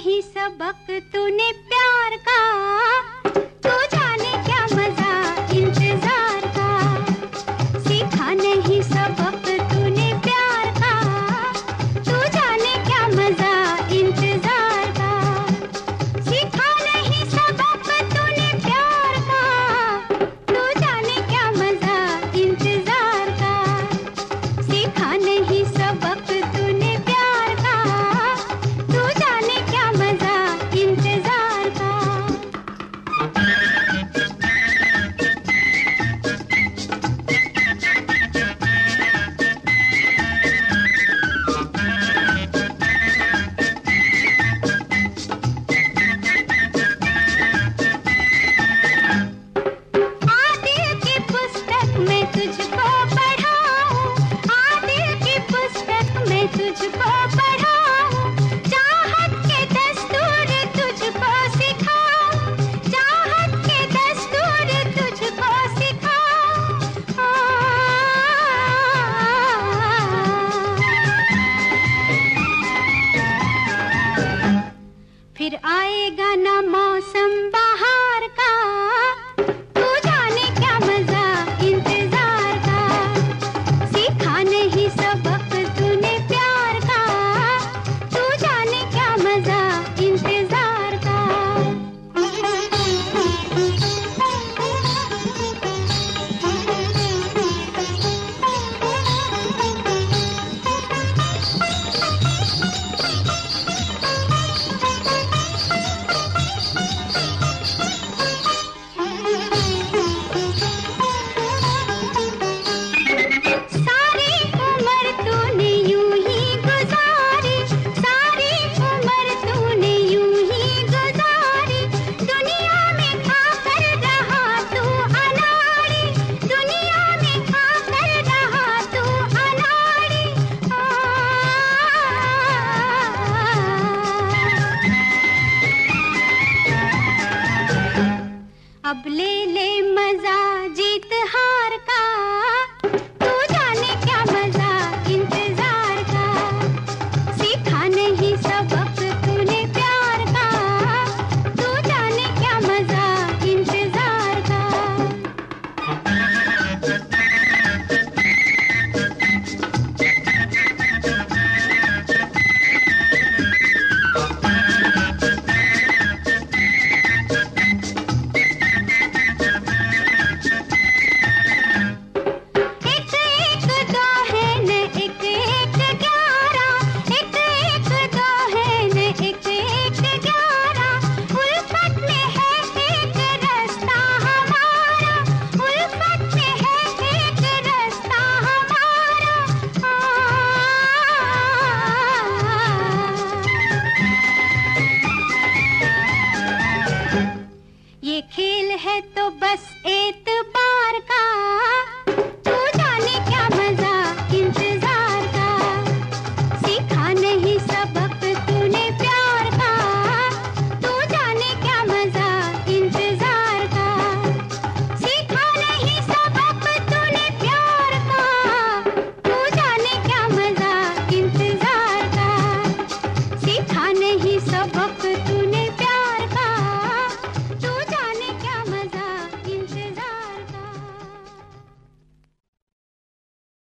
ही सबक तूने तुझको अब ले ले